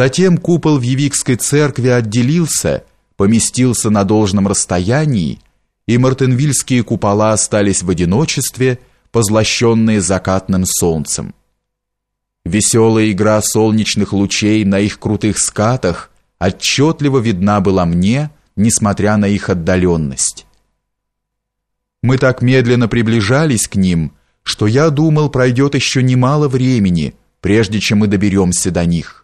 Затем купол в Евикской церкви отделился, поместился на должном расстоянии, и мартенвильские купола остались в одиночестве, позлощенные закатным солнцем. Веселая игра солнечных лучей на их крутых скатах отчетливо видна была мне, несмотря на их отдаленность. Мы так медленно приближались к ним, что я думал, пройдет еще немало времени, прежде чем мы доберемся до них.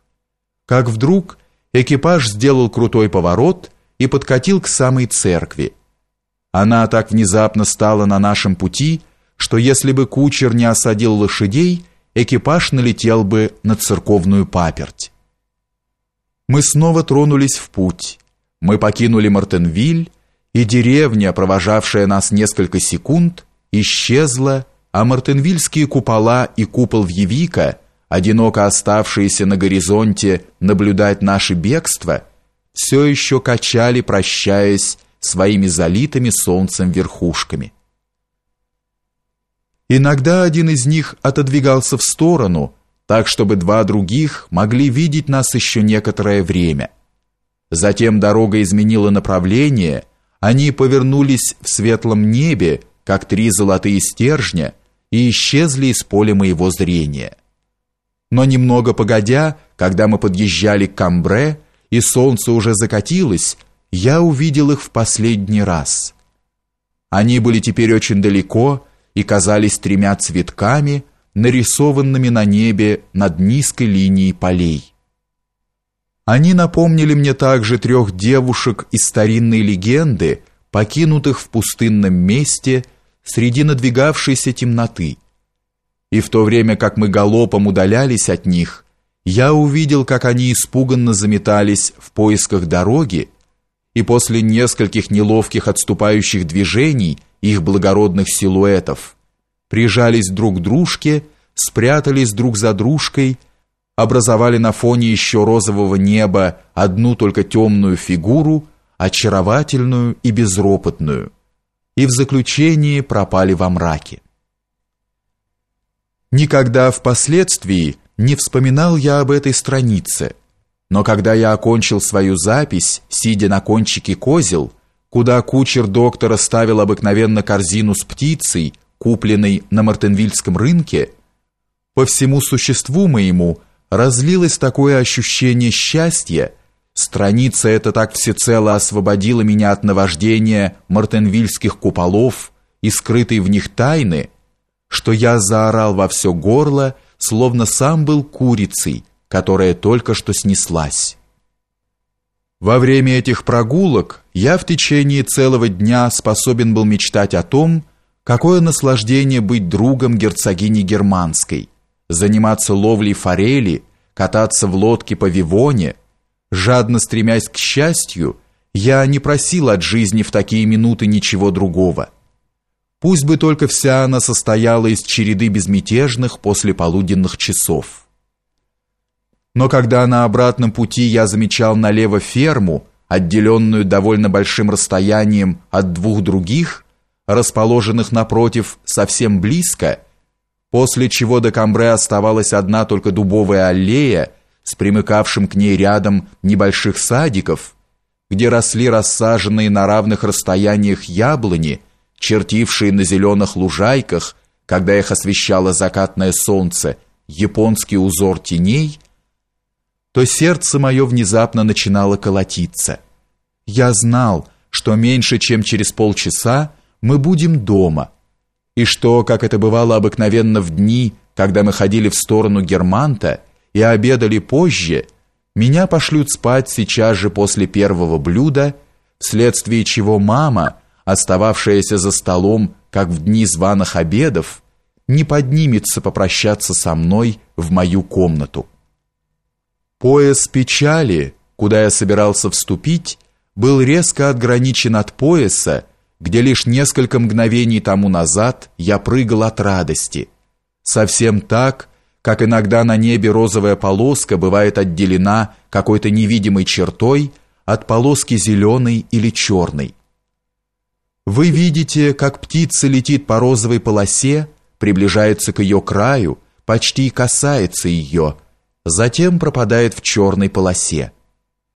Как вдруг экипаж сделал крутой поворот и подкатил к самой церкви. Она так внезапно стала на нашем пути, что если бы кучер не осадил лошадей, экипаж налетел бы на церковную паперть. Мы снова тронулись в путь. Мы покинули Мартенвиль, и деревня, провожавшая нас несколько секунд, исчезла, а мартенвильские купола и купол Вьевика, одиноко оставшиеся на горизонте наблюдать наше бегство, все еще качали, прощаясь своими залитыми солнцем верхушками. Иногда один из них отодвигался в сторону, так чтобы два других могли видеть нас еще некоторое время. Затем дорога изменила направление, они повернулись в светлом небе, как три золотые стержня, и исчезли из поля моего зрения. Но немного погодя, когда мы подъезжали к Камбре, и солнце уже закатилось, я увидел их в последний раз. Они были теперь очень далеко, и казались тремя цветками, нарисованными на небе над низкой линией полей. Они напомнили мне также трех девушек из старинной легенды, покинутых в пустынном месте среди надвигавшейся темноты. И в то время, как мы галопом удалялись от них, я увидел, как они испуганно заметались в поисках дороги, и после нескольких неловких отступающих движений их благородных силуэтов, прижались друг к дружке, спрятались друг за дружкой, образовали на фоне еще розового неба одну только темную фигуру, очаровательную и безропотную, и в заключении пропали во мраке. Никогда впоследствии не вспоминал я об этой странице, но когда я окончил свою запись, сидя на кончике козел, куда кучер доктора ставил обыкновенно корзину с птицей, купленной на Мартенвильском рынке, по всему существу моему разлилось такое ощущение счастья, страница эта так всецело освободила меня от наваждения мартенвильских куполов и скрытой в них тайны, что я заорал во все горло, словно сам был курицей, которая только что снеслась. Во время этих прогулок я в течение целого дня способен был мечтать о том, какое наслаждение быть другом герцогини Германской, заниматься ловлей форели, кататься в лодке по Вивоне, жадно стремясь к счастью, я не просил от жизни в такие минуты ничего другого. Пусть бы только вся она состояла из череды безмятежных послеполуденных часов. Но когда на обратном пути я замечал налево ферму, отделенную довольно большим расстоянием от двух других, расположенных напротив совсем близко, после чего до Камбре оставалась одна только дубовая аллея с примыкавшим к ней рядом небольших садиков, где росли рассаженные на равных расстояниях яблони, чертившие на зеленых лужайках, когда их освещало закатное солнце, японский узор теней – то сердце мое внезапно начинало колотиться. Я знал, что меньше чем через полчаса мы будем дома, и что, как это бывало обыкновенно в дни, когда мы ходили в сторону Германта и обедали позже, меня пошлют спать сейчас же после первого блюда, вследствие чего мама, остававшаяся за столом, как в дни званых обедов, не поднимется попрощаться со мной в мою комнату. Пояс печали, куда я собирался вступить, был резко отграничен от пояса, где лишь несколько мгновений тому назад я прыгал от радости. Совсем так, как иногда на небе розовая полоска бывает отделена какой-то невидимой чертой от полоски зеленой или черной. Вы видите, как птица летит по розовой полосе, приближается к ее краю, почти касается ее, затем пропадает в черной полосе.